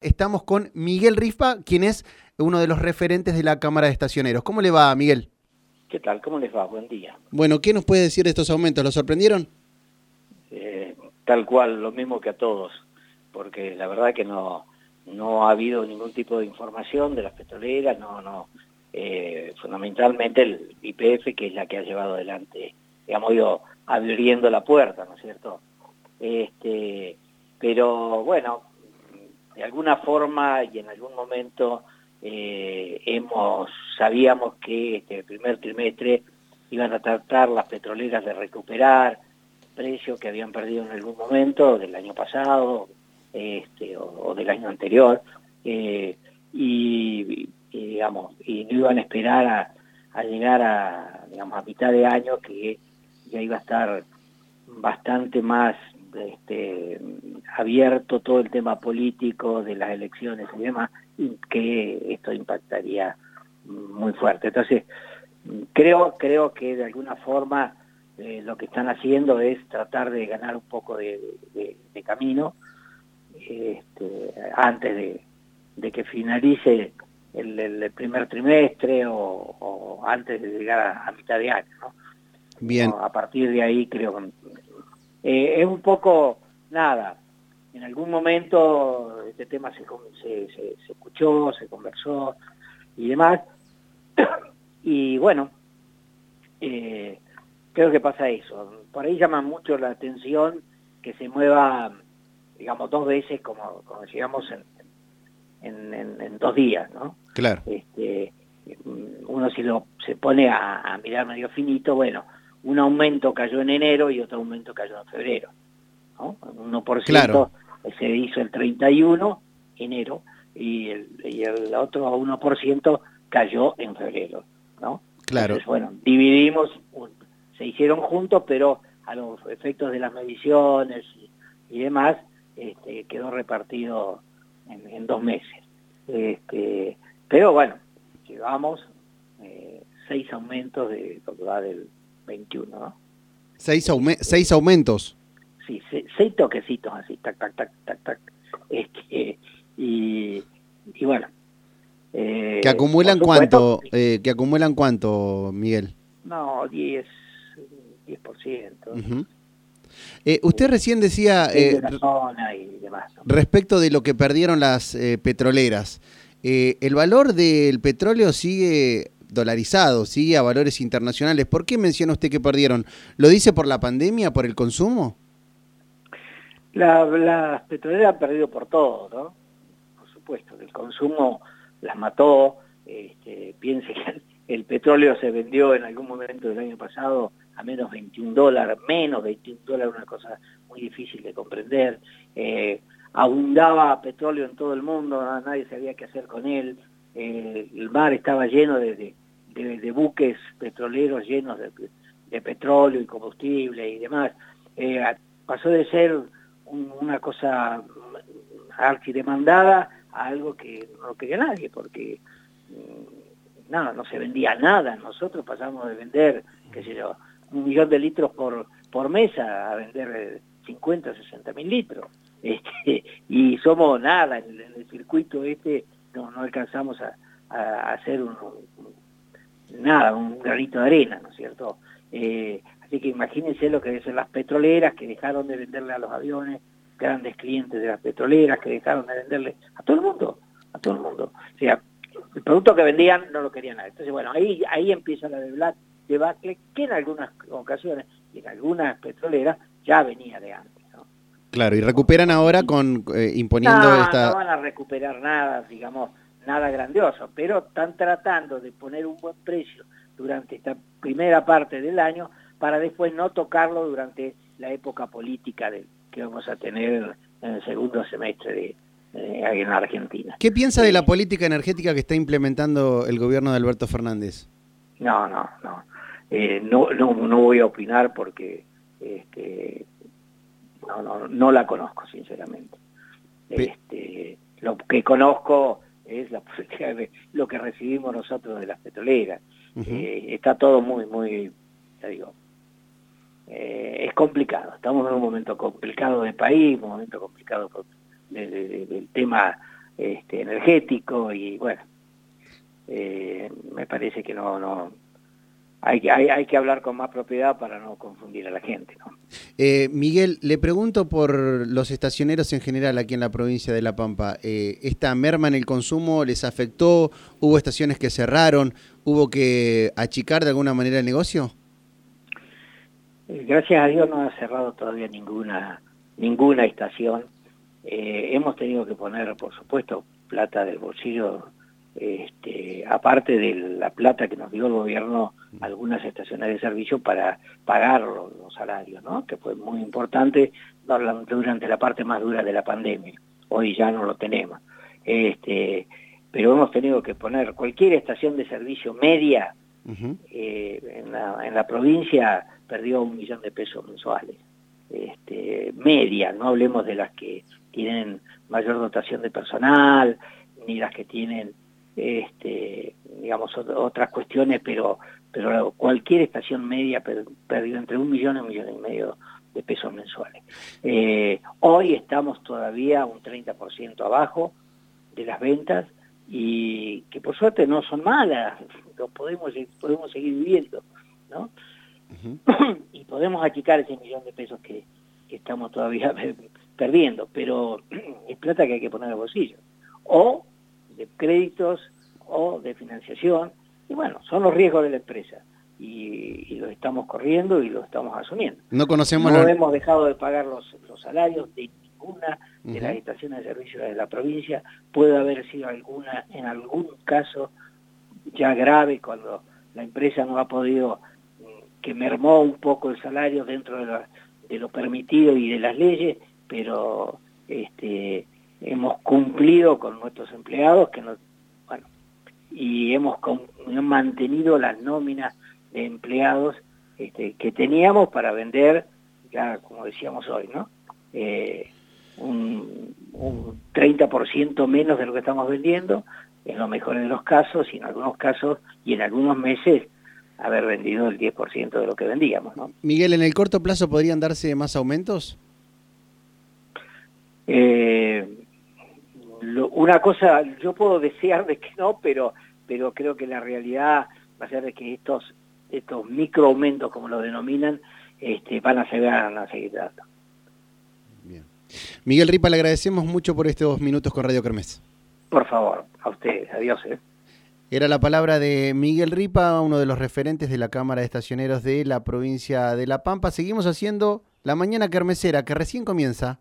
Estamos con Miguel Rifa, quien es uno de los referentes de la Cámara de Estacioneros. ¿Cómo le va, Miguel? ¿Qué tal? ¿Cómo les va? Buen día. Bueno, ¿qué nos puede decir de estos aumentos? ¿Lo sorprendieron? Eh, tal cual, lo mismo que a todos, porque la verdad que no, no ha habido ningún tipo de información de las petroleras, no, no, eh, fundamentalmente el IPF, que es la que ha llevado adelante, digamos, ido abriendo la puerta, ¿no es cierto? Este, pero bueno, de alguna forma y en algún momento eh, hemos sabíamos que este el primer trimestre iban a tratar las petroleras de recuperar precios que habían perdido en algún momento del año pasado este, o, del año anterior eh, y, digamos y no iban a esperar a, a llegar a digamos a mitad de año que ya iba a estar bastante más este, abierto todo el tema político de las elecciones y demás, y que esto impactaría muy fuerte. Entonces, creo, creo que de alguna forma eh, lo que están haciendo es tratar de ganar un poco de, camino este, antes de, que finalice el, primer trimestre o, antes de llegar a, mitad de año. Bien. a partir de ahí creo que eh, es un poco, nada, en algún momento este tema se, se, escuchó, se conversó y demás, y bueno, eh, creo que pasa eso. Por ahí llama mucho la atención que se mueva, digamos, dos veces, como, como decíamos, en, en, dos días, ¿no? Claro. Este, uno si lo se pone a, a mirar medio finito, bueno, un aumento cayó en enero y otro aumento cayó en febrero. ¿No? Un 1% se hizo el 31 enero y el, y el otro 1% cayó en febrero. ¿no? Claro. Entonces, bueno, dividimos, se hicieron juntos, pero a los efectos de las mediciones y, demás, este, quedó repartido en, dos meses. Este, pero bueno, llevamos eh, seis aumentos de lo que va del 21, ¿no? Seis, seis aumentos. Sí, seis, toquecitos así, tac, tac, tac, tac, tac. Este, y, y bueno. Eh, ¿Que acumulan cuánto, eh, que acumulan cuánto, Miguel? No, 10, 10%. Eh, usted recién decía eh, respecto de lo que perdieron las eh, petroleras. Eh, ¿El valor del petróleo sigue dolarizado, sigue a valores internacionales. ¿Por qué menciona usted que perdieron? ¿Lo dice por la pandemia, por el consumo? La, las petroleras han perdido por todo, ¿no? Por supuesto, el consumo las mató. Este, piense que el petróleo se vendió en algún momento del año pasado a menos 21 dólares, menos 21 dólares, una cosa muy difícil de comprender. Eh, abundaba petróleo en todo el mundo, nadie sabía qué hacer con él. Eh, el mar estaba lleno de, de, buques petroleros llenos de, petróleo y combustible y demás, eh, pasó de ser una cosa archidemandada a algo que no quería nadie, porque mm, no, no se vendía nada. Nosotros pasamos de vender, qué sé yo, un millón de litros por, por mesa a vender 50, 60 mil litros. Este, y somos nada, en el, circuito este no, no alcanzamos a, hacer un, nada, un granito de arena, ¿no es cierto? Eh, así que imagínense lo que dicen las petroleras que dejaron de venderle a los aviones, grandes clientes de las petroleras que dejaron de venderle a todo el mundo, a todo el mundo. O sea, el producto que vendían no lo querían nadie. Entonces, bueno, ahí, ahí empieza la debacle que en algunas ocasiones y en algunas petroleras ya venía de antes. ¿no? Claro, y recuperan ahora con eh, imponiendo esta... No van a recuperar nada, digamos, nada grandioso, pero están tratando de poner un buen precio durante esta primera parte del año para después no tocarlo durante la época política de, que vamos a tener en el segundo semestre de, en Argentina. ¿Qué piensa de la política energética que está implementando el gobierno de Alberto Fernández? No, no, no. Eh, no, no, no voy a opinar porque este, no, no, no la conozco, sinceramente. Este, lo que conozco es la lo que recibimos nosotros de las petroleras. Eh, está todo muy, muy, ya digo, eh, es complicado. Estamos en un momento complicado de país, un momento complicado del tema este, energético y bueno, eh, me parece que no, no hay, hay, hay, que hablar con más propiedad para no confundir a la gente. ¿no? Eh, Miguel, le pregunto por los estacioneros en general aquí en la provincia de La Pampa. Eh, ¿Esta merma en el consumo les afectó? ¿Hubo estaciones que cerraron? ¿Hubo que achicar de alguna manera el negocio? Eh, gracias a Dios no ha cerrado todavía ninguna, ninguna estación. Eh, hemos tenido que poner, por supuesto, plata del bolsillo este, aparte de la plata que nos dio el gobierno algunas estaciones de servicio para pagar los, salarios, ¿no? que fue muy importante durante la parte más dura de la pandemia. Hoy ya no lo tenemos. Este, pero hemos tenido que poner cualquier estación de servicio media eh, en, la, en la provincia perdió un millón de pesos mensuales. Este, media, no hablemos de las que tienen mayor dotación de personal, ni las que tienen este, digamos, otras cuestiones, pero, pero cualquier estación media perdió entre un millón y un millón y medio de pesos mensuales. Eh, hoy estamos todavía un 30% abajo de las ventas y que por suerte no son malas, lo podemos, podemos seguir viviendo, ¿no? y podemos achicar ese millón de pesos que, que estamos todavía perdiendo, pero es plata que hay que poner al bolsillo. O de créditos o de financiación, y bueno, son los riesgos de la empresa, y, los estamos corriendo y los estamos asumiendo. No conocemos... No hemos dejado de pagar los, los salarios de ninguna de las estaciones de servicio de la provincia, puede haber sido alguna, en algún caso ya grave, cuando la empresa no ha podido, mm, que mermó un poco el salario dentro de, de lo permitido y de las leyes, pero este hemos cumplido con nuestros empleados, que no, bueno, y hemos mantenido las nóminas de empleados este, que teníamos para vender, ya como decíamos hoy, ¿no? Eh, un 30% menos de lo que estamos vendiendo, en lo mejor de los casos, y en algunos casos, y en algunos meses, haber vendido el 10% de lo que vendíamos, ¿no? Miguel, ¿en el corto plazo podrían darse más aumentos? Eh, una cosa, yo puedo desear de que no, pero, pero creo que la realidad va a ser de que estos, estos micro aumentos, como lo denominan, este, van a seguir, van a seguir dando. Miguel Ripa, le agradecemos mucho por estos minutos con Radio Kermés. Por favor, a ustedes, adiós. ¿eh? Era la palabra de Miguel Ripa, uno de los referentes de la Cámara de Estacioneros de la provincia de La Pampa. Seguimos haciendo la mañana kermesera, que recién comienza.